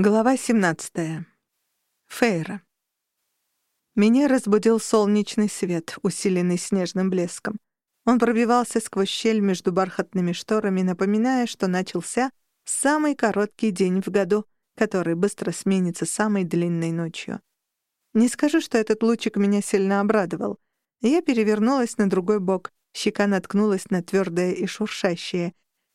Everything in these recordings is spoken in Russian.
Глава 17. Фейра. Меня разбудил солнечный свет, усиленный снежным блеском. Он пробивался сквозь щель между бархатными шторами, напоминая, что начался самый короткий день в году, который быстро сменится самой длинной ночью. Не скажу, что этот лучик меня сильно обрадовал. Я перевернулась на другой бок, щека наткнулась на твердое и шуршащее,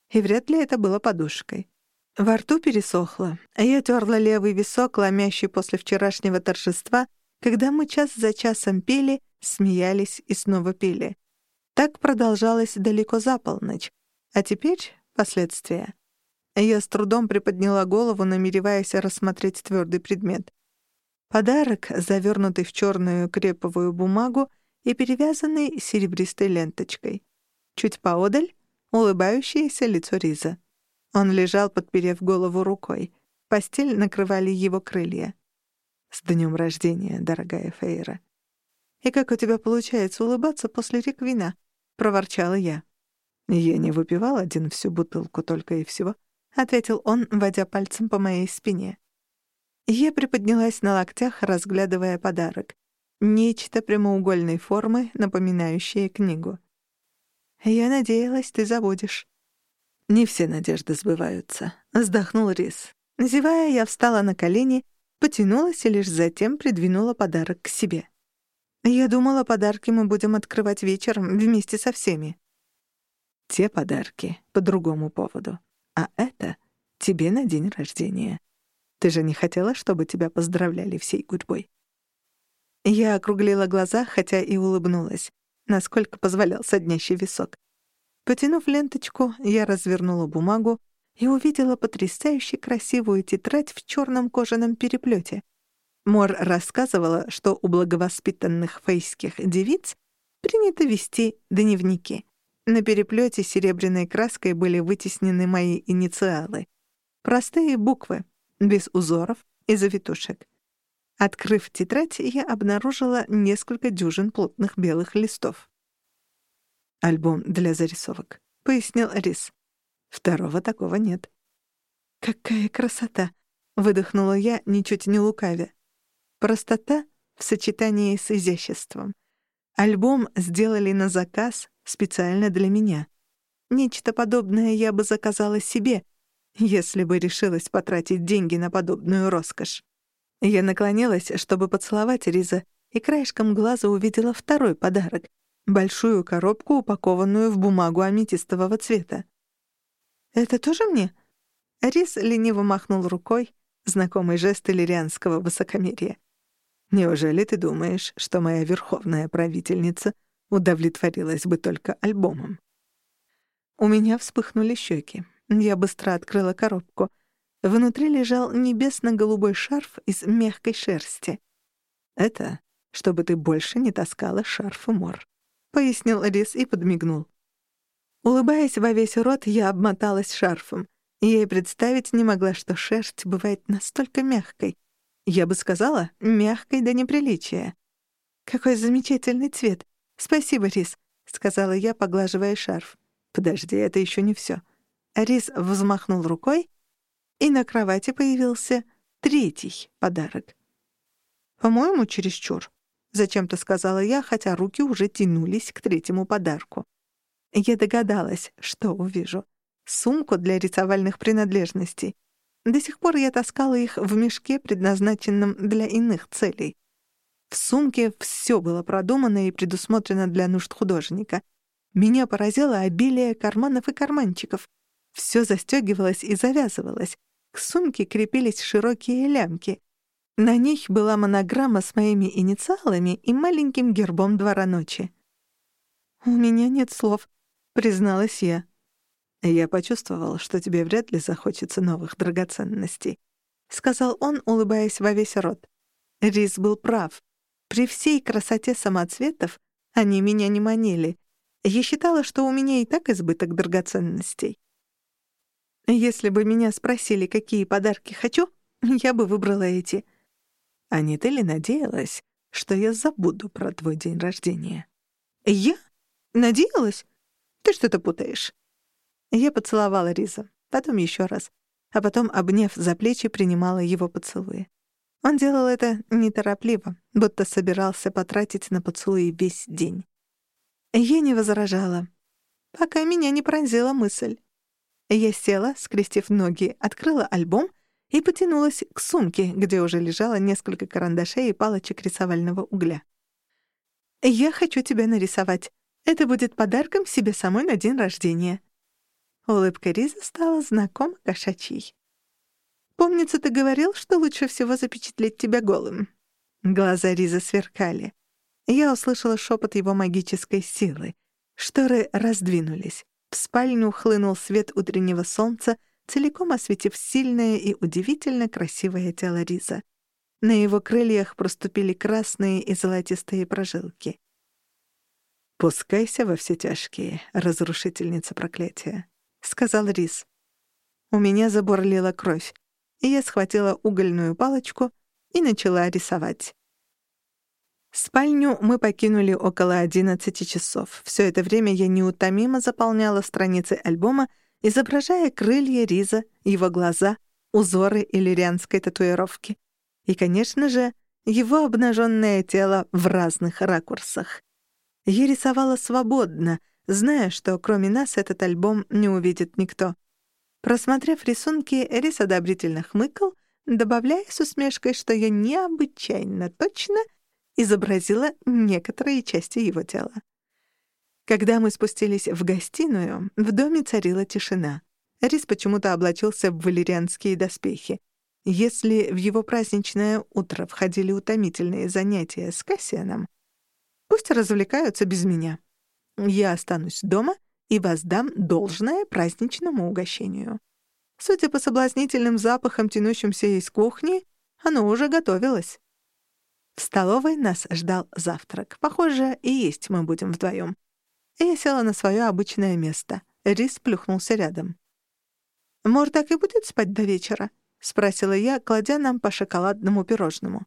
и вряд ли это было подушкой. Во рту пересохло, а я терла левый висок, ломящий после вчерашнего торжества, когда мы час за часом пели, смеялись и снова пели. Так продолжалось далеко за полночь. А теперь последствия. Я с трудом приподняла голову, намереваясь рассмотреть твердый предмет. Подарок, завернутый в черную креповую бумагу и перевязанный серебристой ленточкой. Чуть поодаль — улыбающееся лицо Риза. Он лежал, подперев голову рукой. Постель накрывали его крылья. «С днем рождения, дорогая Фейра!» «И как у тебя получается улыбаться после рек вина?» — проворчала я. «Я не выпивал один всю бутылку только и всего», — ответил он, водя пальцем по моей спине. Я приподнялась на локтях, разглядывая подарок. Нечто прямоугольной формы, напоминающее книгу. «Я надеялась, ты забудешь». Не все надежды сбываются. Вздохнул Рис. Зевая, я встала на колени, потянулась и лишь затем придвинула подарок к себе. Я думала, подарки мы будем открывать вечером вместе со всеми. Те подарки по другому поводу. А это тебе на день рождения. Ты же не хотела, чтобы тебя поздравляли всей гудьбой? Я округлила глаза, хотя и улыбнулась, насколько позволял соднящий висок. Потянув ленточку, я развернула бумагу и увидела потрясающе красивую тетрадь в черном кожаном переплете. Мор рассказывала, что у благовоспитанных фейских девиц принято вести дневники. На переплете серебряной краской были вытеснены мои инициалы. Простые буквы, без узоров и завитушек. Открыв тетрадь, я обнаружила несколько дюжин плотных белых листов. Альбом для зарисовок», — пояснил Рис. «Второго такого нет». «Какая красота!» — выдохнула я, ничуть не лукавя. Простота в сочетании с изяществом. Альбом сделали на заказ специально для меня. Нечто подобное я бы заказала себе, если бы решилась потратить деньги на подобную роскошь. Я наклонилась, чтобы поцеловать Риза, и краешком глаза увидела второй подарок — большую коробку, упакованную в бумагу аметистового цвета. «Это тоже мне?» Рис лениво махнул рукой, знакомый жест иллирианского высокомерия. «Неужели ты думаешь, что моя верховная правительница удовлетворилась бы только альбомом?» У меня вспыхнули щеки. Я быстро открыла коробку. Внутри лежал небесно-голубой шарф из мягкой шерсти. «Это чтобы ты больше не таскала шарф и мор пояснил Рис и подмигнул. Улыбаясь во весь рот, я обмоталась шарфом. Я и представить не могла, что шерсть бывает настолько мягкой. Я бы сказала, мягкой до неприличия. «Какой замечательный цвет! Спасибо, Рис», — сказала я, поглаживая шарф. «Подожди, это еще не все. Рис взмахнул рукой, и на кровати появился третий подарок. По-моему, чересчур. Зачем-то сказала я, хотя руки уже тянулись к третьему подарку. Я догадалась, что увижу. Сумку для рисовальных принадлежностей. До сих пор я таскала их в мешке, предназначенном для иных целей. В сумке все было продумано и предусмотрено для нужд художника. Меня поразило обилие карманов и карманчиков. Все застегивалось и завязывалось. К сумке крепились широкие лямки. На них была монограмма с моими инициалами и маленьким гербом двора ночи. «У меня нет слов», — призналась я. «Я почувствовал, что тебе вряд ли захочется новых драгоценностей», — сказал он, улыбаясь во весь рот. Рис был прав. При всей красоте самоцветов они меня не манили. Я считала, что у меня и так избыток драгоценностей. Если бы меня спросили, какие подарки хочу, я бы выбрала эти — а не ты ли надеялась, что я забуду про твой день рождения?» «Я? Надеялась? Ты что-то путаешь». Я поцеловала Риза, потом еще раз. а потом, обняв за плечи, принимала его поцелуи. Он делал это неторопливо, будто собирался потратить на поцелуи весь день. Я не возражала, пока меня не пронзила мысль. Я села, скрестив ноги, открыла альбом и потянулась к сумке, где уже лежало несколько карандашей и палочек рисовального угля. «Я хочу тебя нарисовать. Это будет подарком себе самой на день рождения». Улыбка Риза стала знакома кошачьей. «Помнится, ты говорил, что лучше всего запечатлеть тебя голым». Глаза Риза сверкали. Я услышала шепот его магической силы. Шторы раздвинулись. В спальню хлынул свет утреннего солнца, целиком осветив сильное и удивительно красивое тело Риза. На его крыльях проступили красные и золотистые прожилки. «Пускайся во все тяжкие, разрушительница проклятия», — сказал Риз. У меня забурлила кровь, и я схватила угольную палочку и начала рисовать. Спальню мы покинули около 11 часов. Все это время я неутомимо заполняла страницы альбома, изображая крылья Риза, его глаза, узоры иллирианской татуировки. И, конечно же, его обнаженное тело в разных ракурсах. Я рисовала свободно, зная, что кроме нас этот альбом не увидит никто. Просмотрев рисунки, Рис одобрительно хмыкал, добавляя с усмешкой, что я необычайно точно — изобразила некоторые части его тела. Когда мы спустились в гостиную, в доме царила тишина. Рис почему-то облачился в валерианские доспехи. Если в его праздничное утро входили утомительные занятия с Кассианом, пусть развлекаются без меня. Я останусь дома и воздам должное праздничному угощению. Судя по соблазнительным запахам, тянущимся из кухни, оно уже готовилось. В столовой нас ждал завтрак. Похоже, и есть мы будем вдвоем. Я села на свое обычное место. Рис плюхнулся рядом. «Мор так и будет спать до вечера?» — спросила я, кладя нам по шоколадному пирожному.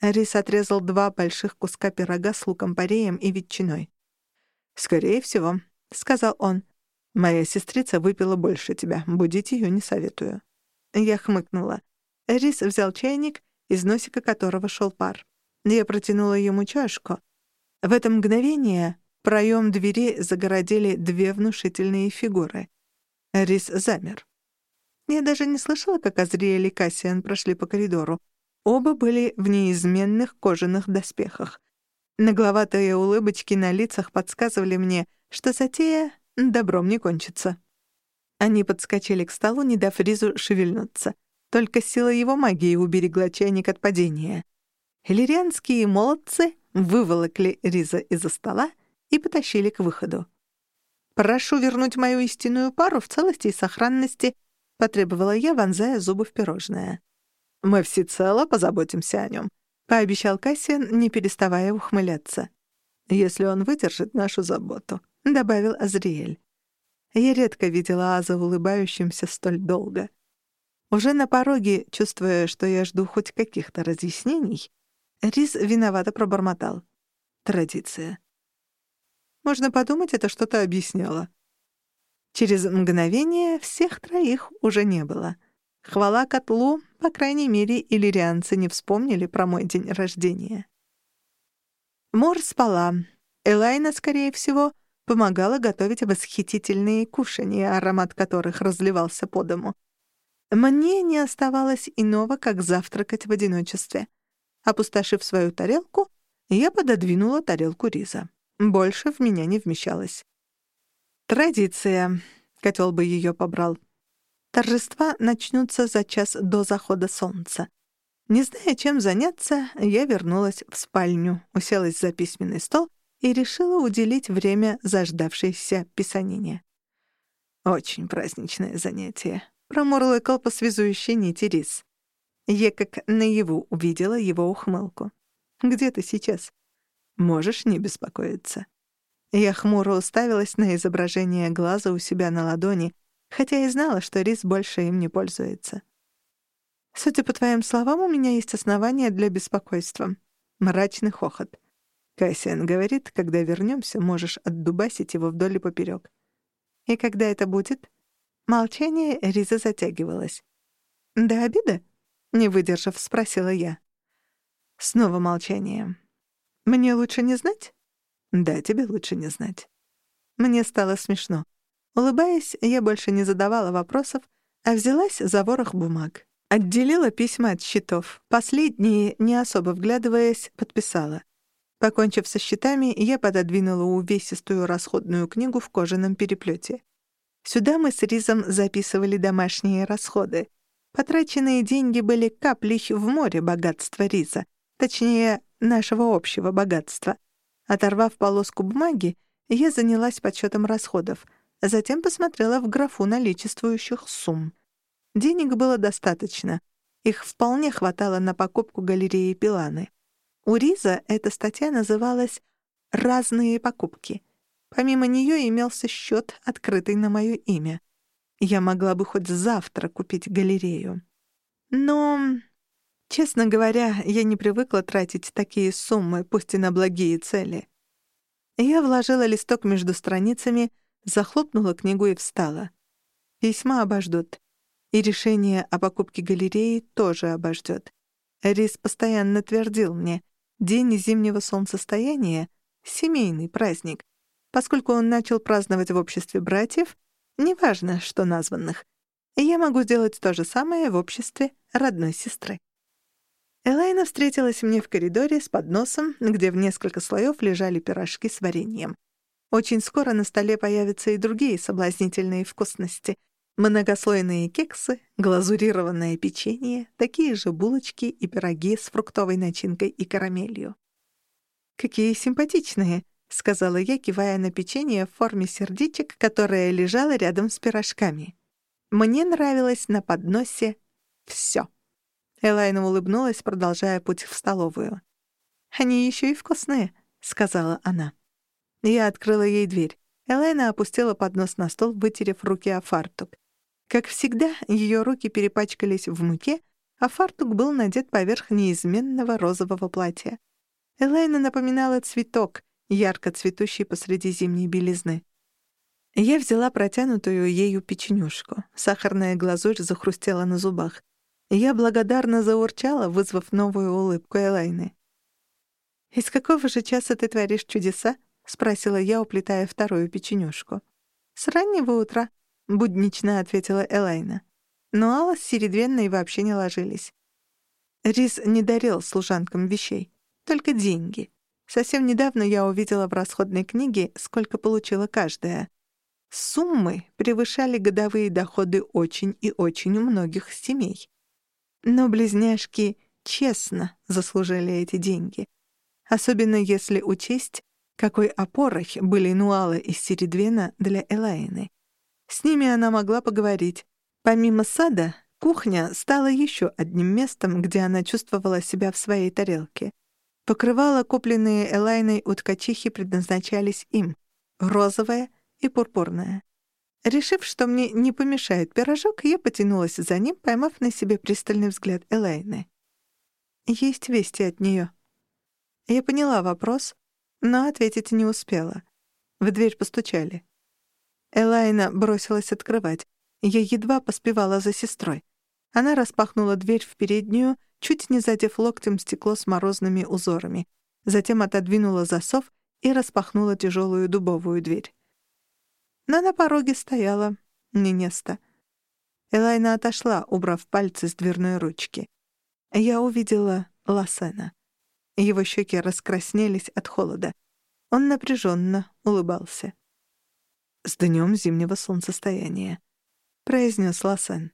Рис отрезал два больших куска пирога с луком-пореем и ветчиной. «Скорее всего», — сказал он. «Моя сестрица выпила больше тебя. Будить ее не советую». Я хмыкнула. Рис взял чайник, из носика которого шел пар. Я протянула ему чашку. В это мгновение проем двери загородили две внушительные фигуры. Рис замер. Я даже не слышала, как Азриэль и Кассиан прошли по коридору. Оба были в неизменных кожаных доспехах. Нагловатые улыбочки на лицах подсказывали мне, что затея добром не кончится. Они подскочили к столу, не дав Ризу шевельнуться. Только сила его магии уберегла чайник от падения. Иллирианские молодцы выволокли Риза из-за стола и потащили к выходу. «Прошу вернуть мою истинную пару в целости и сохранности», — потребовала я, вонзая зубы в пирожное. «Мы всецело позаботимся о нем», — пообещал Кассиан, не переставая ухмыляться. «Если он выдержит нашу заботу», — добавил Азриэль. Я редко видела Аза улыбающимся столь долго. Уже на пороге, чувствуя, что я жду хоть каких-то разъяснений, Рис виновато пробормотал. Традиция. Можно подумать, это что-то объясняло. Через мгновение всех троих уже не было. Хвала котлу, по крайней мере, иллирианцы не вспомнили про мой день рождения. Мор спала. Элайна, скорее всего, помогала готовить восхитительные кушанья, аромат которых разливался по дому. Мне не оставалось иного, как завтракать в одиночестве. Опустошив свою тарелку, я пододвинула тарелку риза. Больше в меня не вмещалось. Традиция. Котел бы ее побрал. Торжества начнутся за час до захода солнца. Не зная, чем заняться, я вернулась в спальню, уселась за письменный стол и решила уделить время заждавшейся писанине. Очень праздничное занятие. Промурлыкал по связующей нити рис. Я как наяву увидела его ухмылку. «Где ты сейчас?» «Можешь не беспокоиться». Я хмуро уставилась на изображение глаза у себя на ладони, хотя и знала, что Рис больше им не пользуется. «Судя по твоим словам, у меня есть основания для беспокойства». Мрачный хохот. Кассиан говорит, когда вернемся, можешь отдубасить его вдоль и поперек. И когда это будет? Молчание Риза затягивалось. «До обеда?» — не выдержав, спросила я. Снова молчание. «Мне лучше не знать?» «Да, тебе лучше не знать». Мне стало смешно. Улыбаясь, я больше не задавала вопросов, а взялась за ворох бумаг. Отделила письма от счетов. Последние, не особо вглядываясь, подписала. Покончив со счетами, я пододвинула увесистую расходную книгу в кожаном переплете. Сюда мы с Ризом записывали домашние расходы. Потраченные деньги были каплей в море богатства Риза, точнее, нашего общего богатства. Оторвав полоску бумаги, я занялась подсчетом расходов, затем посмотрела в графу наличествующих сумм. Денег было достаточно. Их вполне хватало на покупку галереи Пиланы. У Риза эта статья называлась «Разные покупки». Помимо нее имелся счет, открытый на мое имя. Я могла бы хоть завтра купить галерею. Но, честно говоря, я не привыкла тратить такие суммы, пусть и на благие цели. Я вложила листок между страницами, захлопнула книгу и встала. Письма обождут. И решение о покупке галереи тоже обождет. Рис постоянно твердил мне — День зимнего солнцестояния — семейный праздник. Поскольку он начал праздновать в обществе братьев, неважно, что названных, я могу сделать то же самое в обществе родной сестры. Элайна встретилась мне в коридоре с подносом, где в несколько слоев лежали пирожки с вареньем. Очень скоро на столе появятся и другие соблазнительные вкусности, Многослойные кексы, глазурированное печенье, такие же булочки и пироги с фруктовой начинкой и карамелью. «Какие симпатичные!» — сказала я, кивая на печенье в форме сердечек, которое лежало рядом с пирожками. Мне нравилось на подносе всё. Элайна улыбнулась, продолжая путь в столовую. «Они ещё и вкусные», — сказала она. Я открыла ей дверь. Элайна опустила поднос на стол, вытерев руки о фартук. Как всегда, ее руки перепачкались в муке, а фартук был надет поверх неизменного розового платья. Элайна напоминала цветок, ярко цветущий посреди зимней белизны. Я взяла протянутую ею печенюшку. Сахарная глазурь захрустела на зубах. Я благодарно заурчала, вызвав новую улыбку Элайны. «Из какого же часа ты творишь чудеса?» — спросила я, уплетая вторую печенюшку. «С раннего утра», — буднично ответила Элайна. Но Алла с Середвенной вообще не ложились. Рис не дарил служанкам вещей, только деньги. Совсем недавно я увидела в расходной книге, сколько получила каждая. Суммы превышали годовые доходы очень и очень у многих семей. Но близняшки честно заслужили эти деньги. Особенно если учесть, какой опорой были Нуала и Середвена для Элайны. С ними она могла поговорить. Помимо сада, кухня стала еще одним местом, где она чувствовала себя в своей тарелке. Покрывала, купленные Элайной у ткачихи, предназначались им — розовое и пурпурное. Решив, что мне не помешает пирожок, я потянулась за ним, поймав на себе пристальный взгляд Элайны. Есть вести от нее. Я поняла вопрос, но ответить не успела. В дверь постучали. Элайна бросилась открывать. Я едва поспевала за сестрой. Она распахнула дверь в переднюю, чуть не задев локтем стекло с морозными узорами. Затем отодвинула засов и распахнула тяжелую дубовую дверь. Но на пороге стояла Нинеста. Элайна отошла, убрав пальцы с дверной ручки. Я увидела Лассена. Его щеки раскраснелись от холода. Он напряженно улыбался. «С днем зимнего солнцестояния», — произнес Лосен.